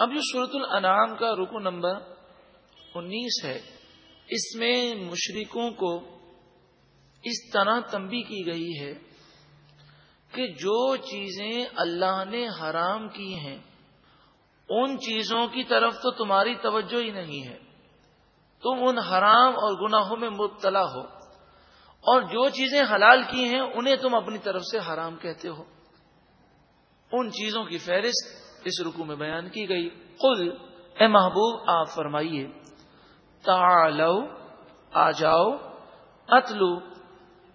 اب جو صورت الانعام کا رکو نمبر انیس ہے، اس میں مشرکوں کو اس طرح تنبی کی گئی ہے کہ جو چیزیں اللہ نے حرام کی ہیں، ان چیزوں کی طرف تو تمہاری توجہ ہی نہیں ہے۔ تم ان حرام اور گناہوں میں مبتلا ہو۔ اور جو چیزیں حلال کی ہیں، انہیں تم اپنی طرف سے حرام کہتے ہو۔ ان چیزوں کی فہرست اس رکو میں بیان کی گئی۔ قل، اے محبوب، آپ فرمائیے، تعالو، آ جاؤ، اتلو،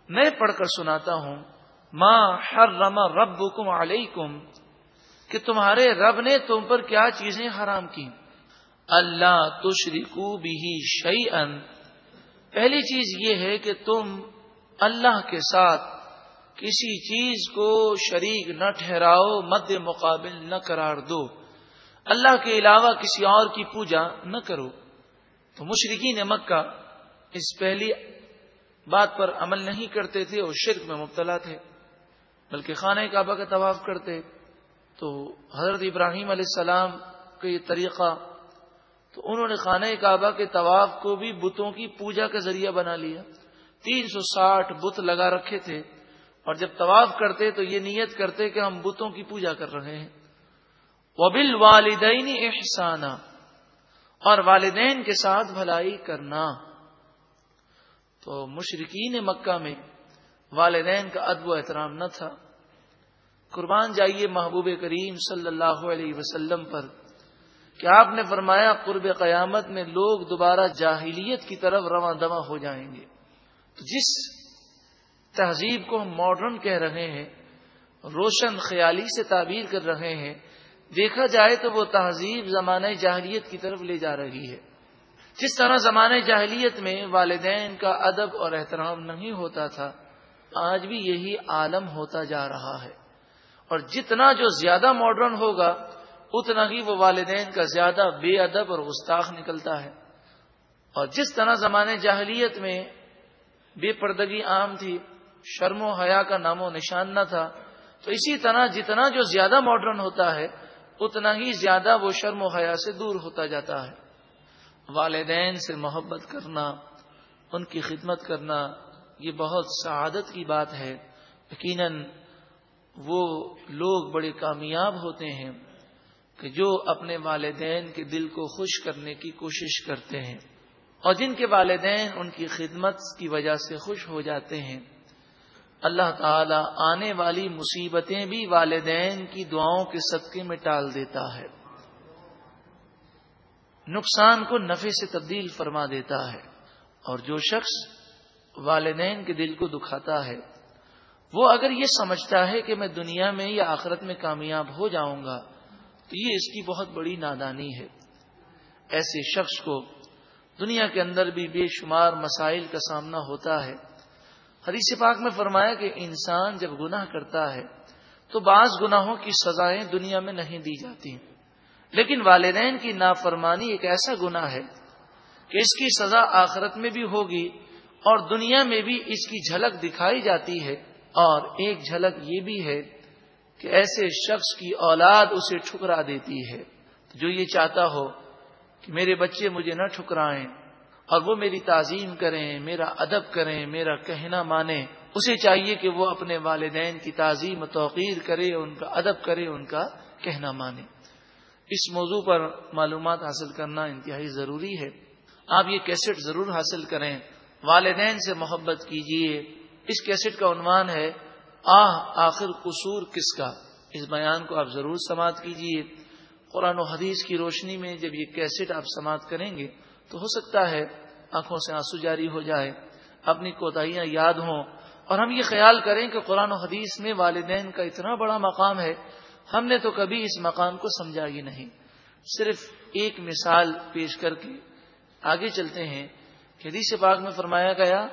میں پڑھ کر سناتا ہوں ماں ہر رما رب علیکم، کہ تمہارے رب نے تم پر کیا چیزیں حرام کی اللہ تشریکو بھی شعی پہلی چیز یہ ہے کہ تم اللہ کے ساتھ کسی چیز کو شریک نہ ٹھہراؤ، مد مقابل نہ قرار دو۔ اللہ کے علاوہ کسی اور کی پوجا نہ کرو۔ تو مشرقین مکہ اس پہلی بات پر عمل نہیں کرتے تھے اور شرک میں مبتلا تھے، بلکہ خانہ کعبہ کا طواف کرتے۔ تو حضرت ابراہیم علیہ السلام کا یہ طریقہ، تو انہوں نے خانہ کعبہ کے طواف کو بھی بتوں کی پوجا کا ذریعہ بنا لیا۔ تین سو ساٹھ بت لگا رکھے تھے۔ اور جب طواف کرتے تو یہ نیت کرتے کہ ہم بتوں کی پوجا کر رہے ہیں۔ وبل والدین احسانہ اور والدین کے ساتھ بھلائی کرنا۔ تو مشرقین مکہ میں والدین کا ادب و احترام نہ تھا۔ قربان جائیے محبوب کریم صلی اللہ علیہ وسلم پر کہ آپ نے فرمایا قرب قیامت میں لوگ دوبارہ جاہلیت کی طرف رواں دواں ہو جائیں گے۔ تو جس تہذیب کو ہم ماڈرن کہہ رہے ہیں، روشن خیالی سے تعبیر کر رہے ہیں، دیکھا جائے تو وہ تہذیب زمانہ جاہلیت کی طرف لے جا رہی ہے۔ جس طرح زمانہ جاہلیت میں والدین کا ادب اور احترام نہیں ہوتا تھا، آج بھی یہی عالم ہوتا جا رہا ہے۔ اور جتنا جو زیادہ ماڈرن ہوگا، اتنا ہی وہ والدین کا زیادہ بے ادب اور گستاخ نکلتا ہے۔ اور جس طرح زمانے جاہلیت میں بے پردگی عام تھی شرم و حیا کا نام و نشان نہ تھا۔ تو اسی طرح جتنا جو زیادہ ماڈرن ہوتا ہے، اتنا ہی زیادہ وہ شرم و حیا سے دور ہوتا جاتا ہے۔ والدین سے محبت کرنا، ان کی خدمت کرنا، یہ بہت سعادت کی بات ہے۔ یقیناً وہ لوگ بڑے کامیاب ہوتے ہیں کہ جو اپنے والدین کے دل کو خوش کرنے کی کوشش کرتے ہیں۔ اور جن کے والدین ان کی خدمت کی وجہ سے خوش ہو جاتے ہیں اللہ تعالی آنے والی مصیبتیں بھی والدین کی دعاؤں کے صدقے میں ٹال دیتا ہے۔ نقصان کو نفے سے تبدیل فرما دیتا ہے۔ اور جو شخص والدین کے دل کو دکھاتا ہے، وہ اگر یہ سمجھتا ہے کہ میں دنیا میں یا آخرت میں کامیاب ہو جاؤں گا، تو یہ اس کی بہت بڑی نادانی ہے۔ ایسے شخص کو دنیا کے اندر بھی بے شمار مسائل کا سامنا ہوتا ہے۔ حدیث پاک میں فرمایا کہ انسان جب گناہ کرتا ہے تو بعض گناہوں کی سزائیں دنیا میں نہیں دی جاتی لیکن والدین کی نافرمانی ایک ایسا گناہ ہے کہ اس کی سزا آخرت میں بھی ہوگی اور دنیا میں بھی اس کی جھلک دکھائی جاتی ہے۔ اور ایک جھلک یہ بھی ہے کہ ایسے شخص کی اولاد اسے ٹھکرا دیتی ہے۔ جو یہ چاہتا ہو کہ میرے بچے مجھے نہ ٹھکرائیں اور وہ میری تعظیم کریں، میرا ادب کریں، میرا کہنا مانے اسے چاہیے کہ وہ اپنے والدین کی تعظیم توقیر کرے، ان کا ادب کرے، ان کا کہنا مانے۔ اس موضوع پر معلومات حاصل کرنا انتہائی ضروری ہے۔ آپ یہ کیسٹ ضرور حاصل کریں۔ والدین سے محبت کیجیے اس کیسٹ کا عنوان ہے، آہ، آخر قصور کس کا؟ اس بیان کو آپ ضرور سماعت کیجیے قرآن و حدیث کی روشنی میں جب یہ کیسٹ آپ سماعت کریں گے تو ہو سکتا ہے آنکھوں سے آنسو جاری ہو جائے، اپنی کوتاہیاں یاد ہوں۔ اور ہم یہ خیال کریں کہ قرآن و حدیث میں والدین کا اتنا بڑا مقام ہے، ہم نے تو کبھی اس مقام کو سمجھا ہی نہیں۔ صرف ایک مثال پیش کر کے آگے چلتے ہیں۔ حدیث پاک میں فرمایا گیا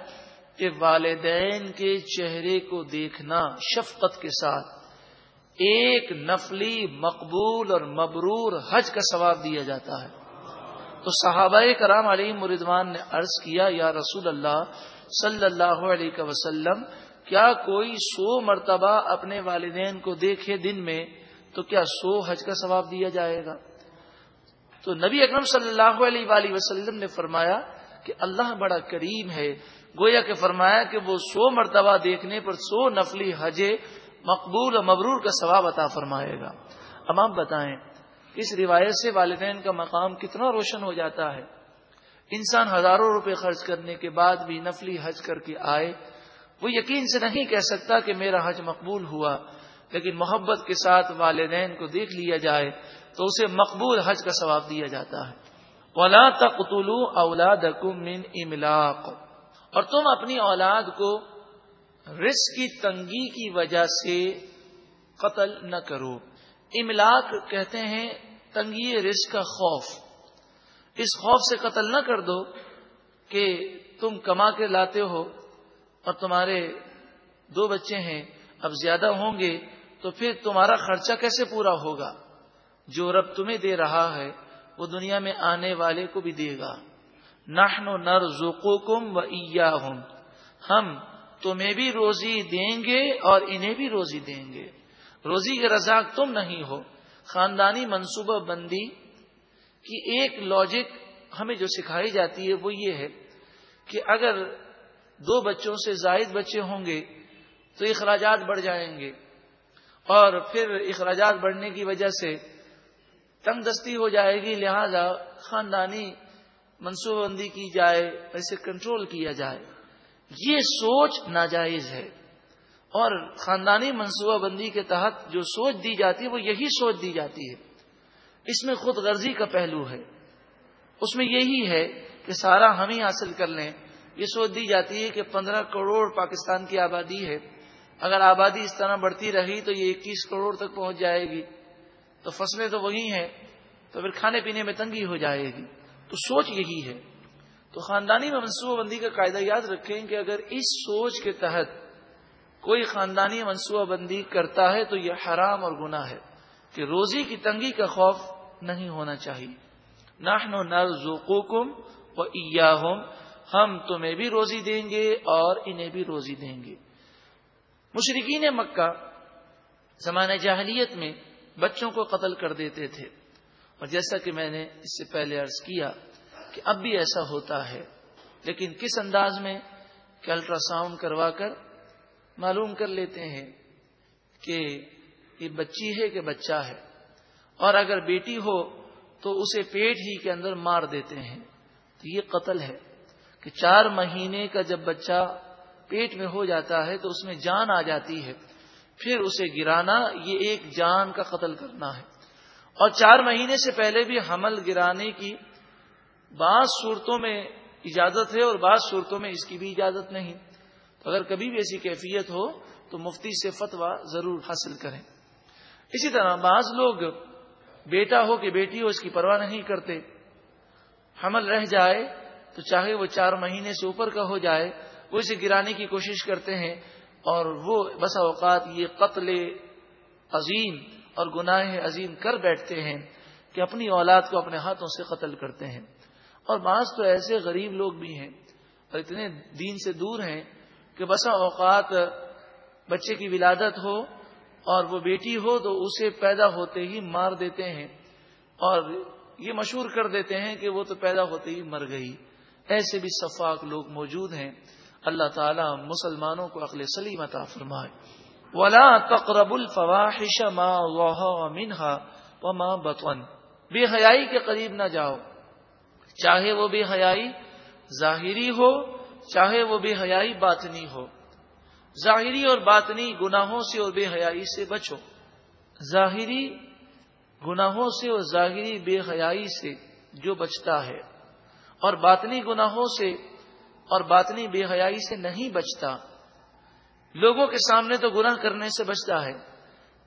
کہ والدین کے چہرے کو دیکھنا شفقت کے ساتھ، ایک نفلی مقبول اور مبرور حج کا ثواب دیا جاتا ہے۔ تو صحابہ کرام علی مردوان نے عرض کیا، یا رسول اللہ صلی اللہ علیہ وسلم، کیا کوئی سو مرتبہ اپنے والدین کو دیکھے دن میں تو کیا سو حج کا ثواب دیا جائے گا؟ تو نبی اکرم صلی اللہ علیہ وآلہ وسلم نے فرمایا کہ اللہ بڑا کریم ہے۔ گویا کہ فرمایا کہ وہ سو مرتبہ دیکھنے پر سو نفلی حج مقبول اور مبرور کا ثواب عطا فرمائے گا۔ اب آپ بتائیں اس روایت سے والدین کا مقام کتنا روشن ہو جاتا ہے۔ انسان ہزاروں روپے خرچ کرنے کے بعد بھی نفلی حج کر کے آئے۔ وہ یقین سے نہیں کہہ سکتا کہ میرا حج مقبول ہوا، لیکن محبت کے ساتھ والدین کو دیکھ لیا جائے تو اسے مقبول حج کا ثواب دیا جاتا ہے۔ ولا تقتلو اولاد من املاق اور تم اپنی اولاد کو رزق کی تنگی کی وجہ سے قتل نہ کرو۔ املاک کہتے ہیں تنگی رزق کا خوف۔ اس خوف سے قتل نہ کر دو کہ تم کما کے لاتے ہو اور تمہارے دو بچے ہیں، اب زیادہ ہوں گے تو پھر تمہارا خرچہ کیسے پورا ہوگا؟ جو رب تمہیں دے رہا ہے، وہ دنیا میں آنے والے کو بھی دے گا۔ نحن نر زوکو کم و ہم تمہیں بھی روزی دیں گے اور انہیں بھی روزی دیں گے۔ روزی کے رزاق تم نہیں ہو۔ خاندانی منصوبہ بندی کی ایک لاجک ہمیں جو سکھائی جاتی ہے وہ یہ ہے کہ اگر دو بچوں سے زائد بچے ہوں گے تو اخراجات بڑھ جائیں گے اور پھر اخراجات بڑھنے کی وجہ سے تنگ دستی ہو جائے گی، لہذا خاندانی منصوبہ بندی کی جائے ایسے کنٹرول کیا جائے۔ یہ سوچ ناجائز ہے۔ اور خاندانی منصوبہ بندی کے تحت جو سوچ دی جاتی ہے، وہ یہی سوچ دی جاتی ہے۔ اس میں خود غرضی کا پہلو ہے۔ اس میں یہی ہے کہ سارا ہم ہی حاصل کر لیں۔ یہ سوچ دی جاتی ہے کہ پندرہ کروڑ پاکستان کی آبادی ہے۔ اگر آبادی اس طرح بڑھتی رہی تو یہ اکیس کروڑ تک پہنچ جائے گی۔ تو فصلیں تو وہی ہیں۔ تو پھر کھانے پینے میں تنگی ہو جائے گی۔ تو سوچ یہی ہے۔ تو خاندانی میں منصوبہ بندی کا قاعدہ یاد رکھیں کہ اگر اس سوچ کے تحت کوئی خاندانی منصوبہ بندی کرتا ہے تو یہ حرام اور گناہ ہے کہ روزی کی تنگی کا خوف نہیں ہونا چاہیے۔ نہ نر کم ہم تمہیں بھی روزی دیں گے اور انہیں بھی روزی دیں گے۔ مشرقین مکہ زمانہ جاہلیت میں بچوں کو قتل کر دیتے تھے۔ اور جیسا کہ میں نے اس سے پہلے عرض کیا کہ اب بھی ایسا ہوتا ہے، لیکن کس انداز میں کہ الٹرا ساؤنڈ کروا کر معلوم کر لیتے ہیں کہ یہ بچی ہے کہ بچہ ہے اور اگر بیٹی ہو تو اسے پیٹ ہی کے اندر مار دیتے ہیں تو یہ قتل ہے کہ چار مہینے کا جب بچہ پیٹ میں ہو جاتا ہے تو اس میں جان آ جاتی ہے، پھر اسے گرانا، یہ ایک جان کا قتل کرنا ہے۔ اور چار مہینے سے پہلے بھی حمل گرانے کی بعض صورتوں میں اجازت ہے اور بعض صورتوں میں اس کی بھی اجازت نہیں۔ اگر کبھی بھی ایسی کیفیت ہو تو مفتی سے فتوا ضرور حاصل کریں۔ اسی طرح بعض لوگ بیٹا ہو کہ بیٹی ہو اس کی پرواہ نہیں کرتے۔ حمل رہ جائے تو چاہے وہ چار مہینے سے اوپر کا ہو جائے، وہ اسے گرانے کی کوشش کرتے ہیں اور وہ بسا اوقات یہ قتل عظیم اور گناہ عظیم کر بیٹھتے ہیں کہ اپنی اولاد کو اپنے ہاتھوں سے قتل کرتے ہیں۔ اور بعض تو ایسے غریب لوگ بھی ہیں اور اتنے دین سے دور ہیں کہ بسا اوقات بچے کی ولادت ہو اور وہ بیٹی ہو تو اسے پیدا ہوتے ہی مار دیتے ہیں اور یہ مشہور کر دیتے ہیں کہ وہ تو پیدا ہوتے ہی مر گئی۔ ایسے بھی صفاق لوگ موجود ہیں۔ اللہ تعالیٰ مسلمانوں کو عقل سلیم عطا فرمائے۔ ولا تقرب الفواحش ما ظهر منها وما بطن بے حیائی کے قریب نہ جاؤ۔ چاہے وہ بے حیائی ظاہری ہو چاہے وہ بے حیائی باطنی ہو۔ ظاہری اور باطنی گناہوں سے اور بے حیائی سے بچو۔ ظاہری گناہوں سے اور ظاہری بے حیائی سے جو بچتا ہے۔ اور باطنی گناہوں سے اور باطنی بے حیائی سے نہیں بچتا۔ لوگوں کے سامنے تو گناہ کرنے سے بچتا ہے،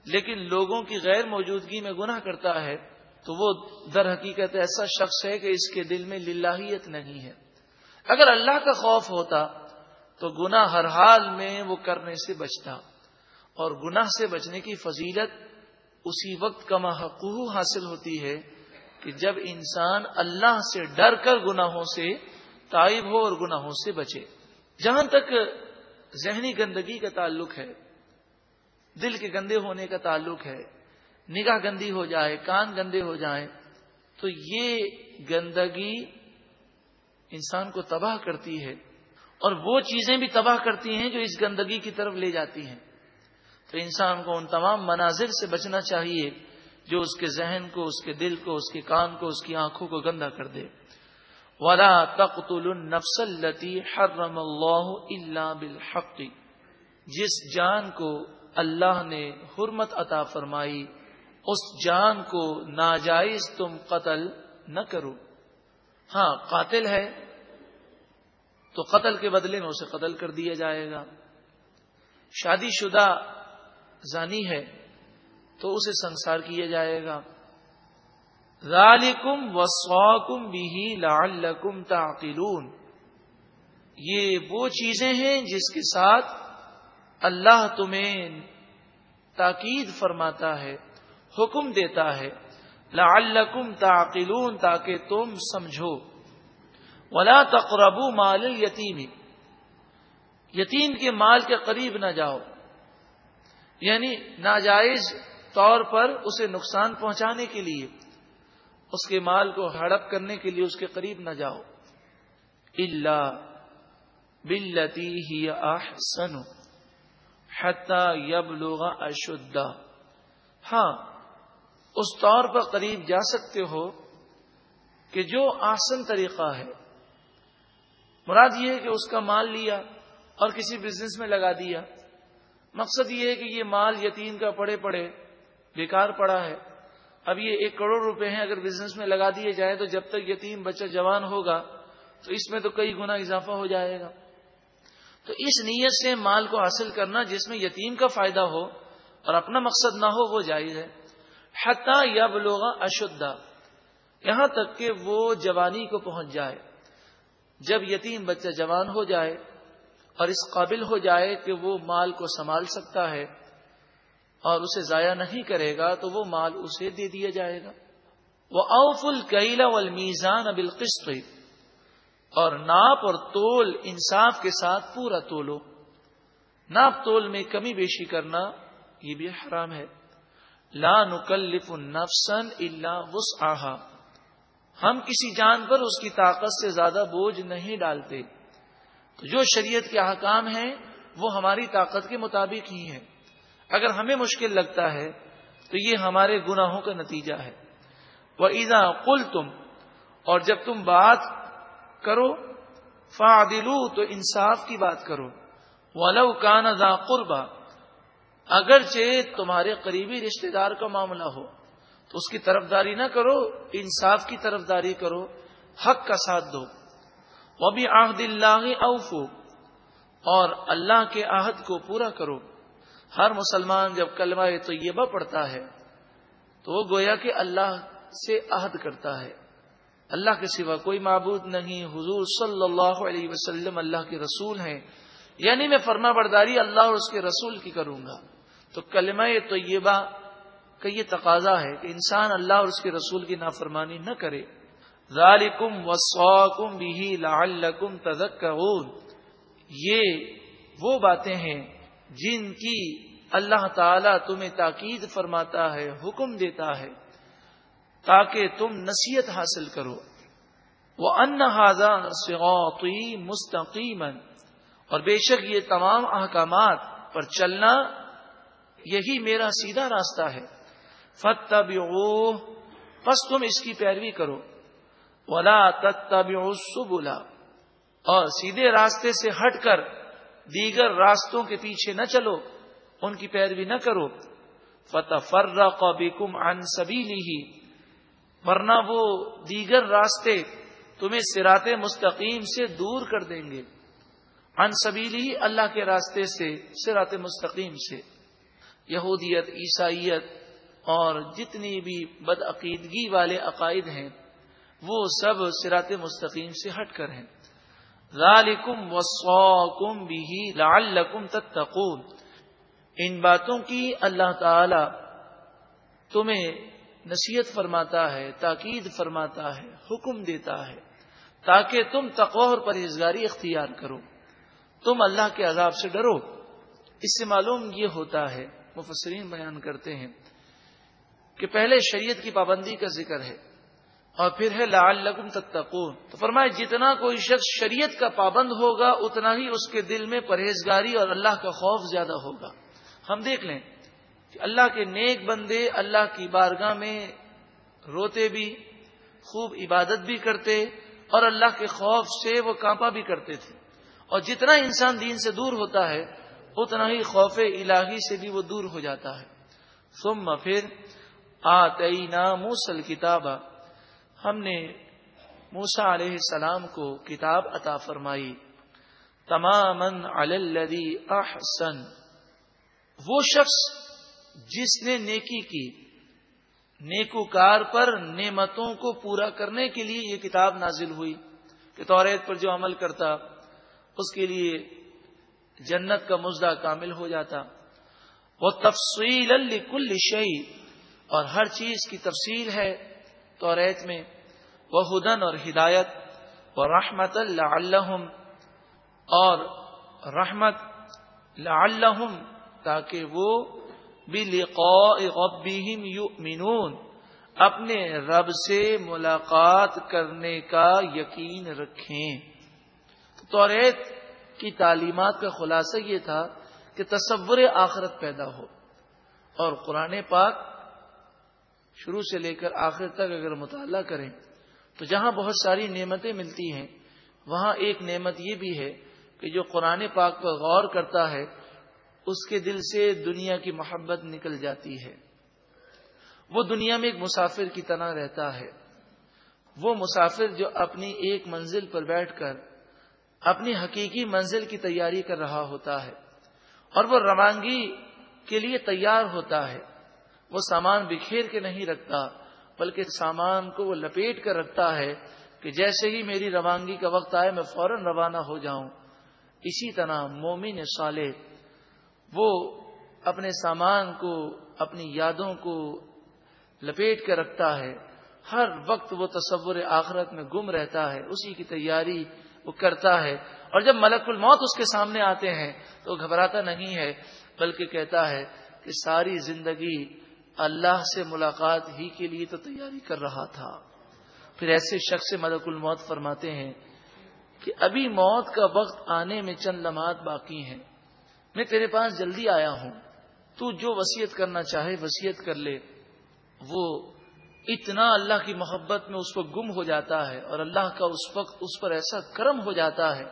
لیکن لوگوں کی غیر موجودگی میں گناہ کرتا ہے تو وہ در حقیقت ایسا شخص ہے کہ اس کے دل میں للہیت نہیں ہے۔ اگر اللہ کا خوف ہوتا تو گناہ ہر حال میں وہ کرنے سے بچتا اور گناہ سے بچنے کی فضیلت اسی وقت کما حقوق حاصل ہوتی ہے کہ جب انسان اللہ سے ڈر کر گناہوں سے تائب ہو اور گناہوں سے بچے۔ جہاں تک ذہنی گندگی کا تعلق ہے، دل کے گندے ہونے کا تعلق ہے، نگاہ گندی ہو جائے، کان گندے ہو جائیں، تو یہ گندگی انسان کو تباہ کرتی ہے اور وہ چیزیں بھی تباہ کرتی ہیں جو اس گندگی کی طرف لے جاتی ہیں۔ تو انسان کو ان تمام مناظر سے بچنا چاہیے جو اس کے ذہن کو، اس کے دل کو، اس کے کان کو، اس کی آنکھوں کو گندا کر دے۔ ولا تقتل النفس التي حرم الله الا بالحق۔ جس جان کو اللہ نے حرمت عطا فرمائی، اس جان کو ناجائز تم قتل نہ کرو۔ ہاں قاتل ہے، تو قتل کے بدلے میں اسے قتل کر دیا جائے گا۔ شادی شدہ زانی ہے، تو اسے سنسار کیا جائے گا۔ ذالکم وسواکم بھی لعلکم تعقلون۔ یہ وہ چیزیں ہیں جس کے ساتھ اللہ تمہیں تاکید فرماتا ہے، حکم دیتا ہے۔ لعلکم تعقلون، تاکہ تم سمجھو۔ ولا تقربو مال یتیم یتیم کے مال کے قریب نہ جاؤ۔ یعنی ناجائز طور پر اسے نقصان پہنچانے کے لیے، اس کے مال کو ہڑپ کرنے کے لیے اس کے قریب نہ جاؤ۔ اللہ بلتی ہی آحسن یب لوگا اشدہ۔ ہاں اس طور پر قریب جا سکتے ہو کہ جو آسن طریقہ ہے۔ مراد یہ ہے کہ اس کا مال لیا اور کسی بزنس میں لگا دیا۔ مقصد یہ ہے کہ یہ مال یتیم کا پڑے پڑے، بیکار پڑا ہے۔ اب یہ ایک کروڑ روپے ہیں اگر بزنس میں لگا دیے جائیں تو جب تک یتیم بچہ جوان ہوگا تو اس میں تو کئی گنا اضافہ ہو جائے گا۔ تو اس نیت سے مال کو حاصل کرنا جس میں یتیم کا فائدہ ہو اور اپنا مقصد نہ ہو، وہ جائز ہے۔ حتیٰ یا بلوگا اشدہ یہاں تک کہ وہ جوانی کو پہنچ جائے۔ جب یتیم بچہ جوان ہو جائے اور اس قابل ہو جائے کہ وہ مال کو سنبھال سکتا ہے اور اسے ضائع نہیں کرے گا، تو وہ مال اسے دے دیا جائے گا۔ وہ اوف الکیلا والمیزان بالقسط، اور ناپ اور تول انصاف کے ساتھ پورا تولو۔ ناپ تول میں کمی بیشی کرنا یہ بھی حرام ہے۔ لا نکلف نفسن اللہ وس ہم کسی جان پر اس کی طاقت سے زیادہ بوجھ نہیں ڈالتے۔ تو جو شریعت کے احکام ہیں، وہ ہماری طاقت کے مطابق ہی ہیں۔ اگر ہمیں مشکل لگتا ہے، تو یہ ہمارے گناہوں کا نتیجہ ہے۔ وہ ایزا کل تم اور جب تم بات کرو فادلو تو انصاف کی بات کرو۔ ولو کان ذا قربا اگرچہ تمہارے قریبی رشتہ دار کا معاملہ ہو، تو اس کی طرف داری نہ کرو، انصاف کی طرف داری کرو، حق کا ساتھ دو۔ وہ بھی آہد اللہ اوفو اور اللہ کے عہد کو پورا کرو۔ ہر مسلمان جب کلمہ طیبہ پڑھتا ہے، تو وہ گویا کہ اللہ سے عہد کرتا ہے۔ اللہ کے سوا کوئی معبود نہیں، حضور صلی اللہ علیہ وسلم اللہ کے رسول ہیں۔ یعنی میں فرما برداری اللہ اور اس کے رسول کی کروں گا۔ تو کلمہ طیبہ کا یہ تقاضا ہے کہ انسان اللہ اور اس کے رسول کی نافرمانی نہ کرے۔ ذالکم وسوکم بھی لعلکم تذکرون۔ یہ وہ باتیں ہیں جن کی اللہ تعالی تمہیں تاکید فرماتا ہے، حکم دیتا ہے، تاکہ تم نصیحت حاصل کرو۔ وہ ان سغوی مستقیم اور بے شک یہ تمام احکامات پر چلنا یہی میرا سیدھا راستہ ہے۔ فتب بس تم اس کی پیروی کرو۔ ولا تب بولا اور سیدھے راستے سے ہٹ کر دیگر راستوں کے پیچھے نہ چلو۔ ان کی پیروی نہ کرو۔ فتح فرا قوبیکم ان سبھی لی ورنہ وہ دیگر راستے تمہیں سرات مستقیم سے دور کر دیں گے۔ ان سبیلی اللہ کے راستے سے سرات مستقیم سے۔ یہودیت، عیسائیت اور جتنی بھی بدعقیدگی والے عقائد ہیں، وہ سب سرات مستقیم سے ہٹ کر ہیں۔ ذالکم وصاکم بھی لعلکم تتقون۔ ان باتوں کی اللہ تعالی تمہیں نصیحت فرماتا ہے، تاکید فرماتا ہے، حکم دیتا ہے، تاکہ تم تقوی اور پرہیزگاری اختیار کرو۔ تم اللہ کے عذاب سے ڈرو۔ اس سے معلوم یہ ہوتا ہے مفسرین بیان کرتے ہیں کہ پہلے شریعت کی پابندی کا ذکر ہے اور پھر ہے لال لگن تتقون۔ تو فرمائے جتنا کوئی شخص شریعت کا پابند ہوگا، اتنا ہی اس کے دل میں پرہیزگاری اور اللہ کا خوف زیادہ ہوگا۔ ہم دیکھ لیں کہ اللہ کے نیک بندے اللہ کی بارگاہ میں روتے بھی، خوب عبادت بھی کرتے اور اللہ کے خوف سے وہ کانپا بھی کرتے تھے۔ اور جتنا انسان دین سے دور ہوتا ہے اتنا ہی خوف الہی سے بھی وہ دور ہو جاتا ہے۔ ثم پھر آتینا موسل کتاب ہم نے موسا علیہ السلام کو کتاب عطا فرمائی۔ تمام الدی احسن۔ وہ شخص جس نے نیکی کی، نیکوکار پر نعمتوں کو پورا کرنے کے لیے یہ کتاب نازل ہوئی۔ کہ توریت پر جو عمل کرتا، اس کے لیے جنت کا مزدہ کامل ہو جاتا۔ وہ تفصیل کل شعی اور ہر چیز کی تفصیل ہے تو ریت میں۔ وہ ہدن اور ہدایت۔ وہ رحمت اللہ اور رحمت لعلہم تاکہ وہ بلقاء یؤمنون اپنے رب سے ملاقات کرنے کا یقین رکھیں۔ تو ریت کی تعلیمات کا خلاصہ یہ تھا کہ تصور آخرت پیدا ہو اور قرآن پاک شروع سے لے کر آخر تک اگر مطالعہ کریں تو جہاں بہت ساری نعمتیں ملتی ہیں، وہاں ایک نعمت یہ بھی ہے کہ جو قرآن پاک پر غور کرتا ہے، اس کے دل سے دنیا کی محبت نکل جاتی ہے۔ وہ دنیا میں ایک مسافر کی طرح رہتا ہے۔ وہ مسافر جو اپنی ایک منزل پر بیٹھ کر اپنی حقیقی منزل کی تیاری کر رہا ہوتا ہے اور وہ روانگی کے لیے تیار ہوتا ہے وہ سامان بکھیر کے نہیں رکھتا بلکہ سامان کو وہ لپیٹ کر رکھتا ہے کہ جیسے ہی میری روانگی کا وقت آئے میں فوراً روانہ ہو جاؤں۔ اسی طرح مومن صالح وہ اپنے سامان کو، اپنی یادوں کو لپیٹ کر رکھتا ہے۔ ہر وقت وہ تصور آخرت میں گم رہتا ہے۔ اسی کی تیاری وہ کرتا ہے۔ اور جب ملک الموت اس کے سامنے آتے ہیں تو گھبراتا نہیں ہے، بلکہ کہتا ہے کہ ساری زندگی اللہ سے ملاقات ہی کے لیے تو تیاری کر رہا تھا۔ پھر ایسے شخص سے ملک الموت فرماتے ہیں کہ ابھی موت کا وقت آنے میں چند لمحات باقی ہیں۔ میں تیرے پاس جلدی آیا ہوں۔ تو جو وسیعت کرنا چاہے وسیعت کر لے۔ وہ اتنا اللہ کی محبت میں اس وقت گم ہو جاتا ہے اور اللہ کا اس وقت اس پر ایسا کرم ہو جاتا ہے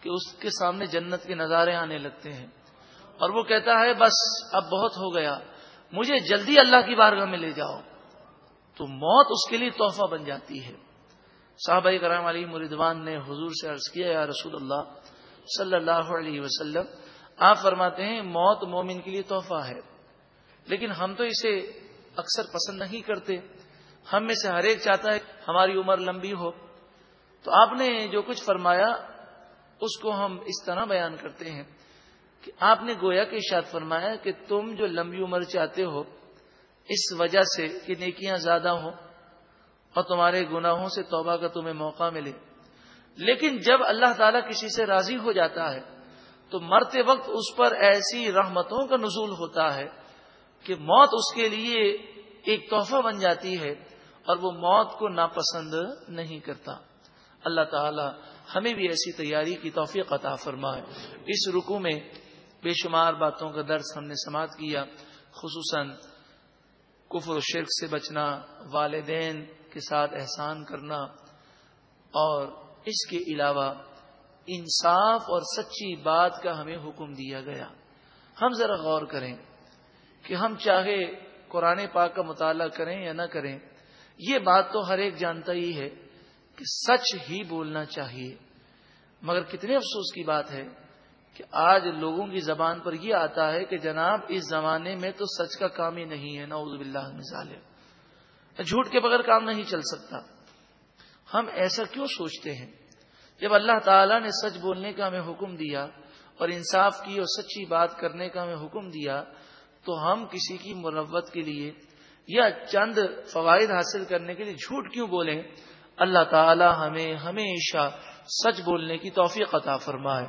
کہ اس کے سامنے جنت کے نظارے آنے لگتے ہیں۔ اور وہ کہتا ہے، بس، اب بہت ہو گیا۔ مجھے جلدی اللہ کی بارگاہ میں لے جاؤ۔ تو موت اس کے لیے تحفہ بن جاتی ہے۔ صحابہ کرام علی مردوان نے حضور سے عرض کیا، یا رسول اللہ صلی اللہ علیہ وسلم، آپ فرماتے ہیں، موت مومن کے لیے تحفہ ہے۔ لیکن ہم تو اسے اکثر پسند نہیں کرتے۔ ہم میں سے ہر ایک چاہتا ہے ہماری عمر لمبی ہو۔ تو آپ نے جو کچھ فرمایا، اس کو ہم اس طرح بیان کرتے ہیں کہ آپ نے گویا کے اشاد فرمایا کہ تم جو لمبی عمر چاہتے ہو، اس وجہ سے کہ نیکیاں زیادہ ہوں اور تمہارے گناہوں سے توبہ کا تمہیں موقع ملے۔ لیکن جب اللہ تعالیٰ کسی سے راضی ہو جاتا ہے، تو مرتے وقت اس پر ایسی رحمتوں کا نزول ہوتا ہے کہ موت اس کے لیے ایک تحفہ بن جاتی ہے۔ اور وہ موت کو ناپسند نہیں کرتا۔ اللہ تعالی ہمیں بھی ایسی تیاری کی توفیق عطا فرمائے۔ اس رکو میں بے شمار باتوں کا درس ہم نے سماعت کیا، خصوصاً کفر و شرک سے بچنا، والدین کے ساتھ احسان کرنا، اور اس کے علاوہ انصاف اور سچی بات کا ہمیں حکم دیا گیا۔ ہم ذرا غور کریں کہ ہم چاہے قرآن پاک کا مطالعہ کریں یا نہ کریں یہ بات تو ہر ایک جانتا ہی ہے کہ سچ ہی بولنا چاہیے۔ مگر کتنے افسوس کی بات ہے کہ آج لوگوں کی زبان پر یہ آتا ہے کہ جناب، اس زمانے میں تو سچ کا کام ہی نہیں ہے، نعوذ باللہ مثال جھوٹ کے بغیر کام نہیں چل سکتا۔ ہم ایسا کیوں سوچتے ہیں؟ جب اللہ تعالی نے سچ بولنے کا ہمیں حکم دیا اور انصاف کی اور سچی بات کرنے کا ہمیں حکم دیا، تو ہم کسی کی مروت کے لیے یا چند فوائد حاصل کرنے کے لیے جھوٹ کیوں بولیں؟ اللہ تعالی ہمیں ہمیشہ سچ بولنے کی توفیق عطا فرمائے۔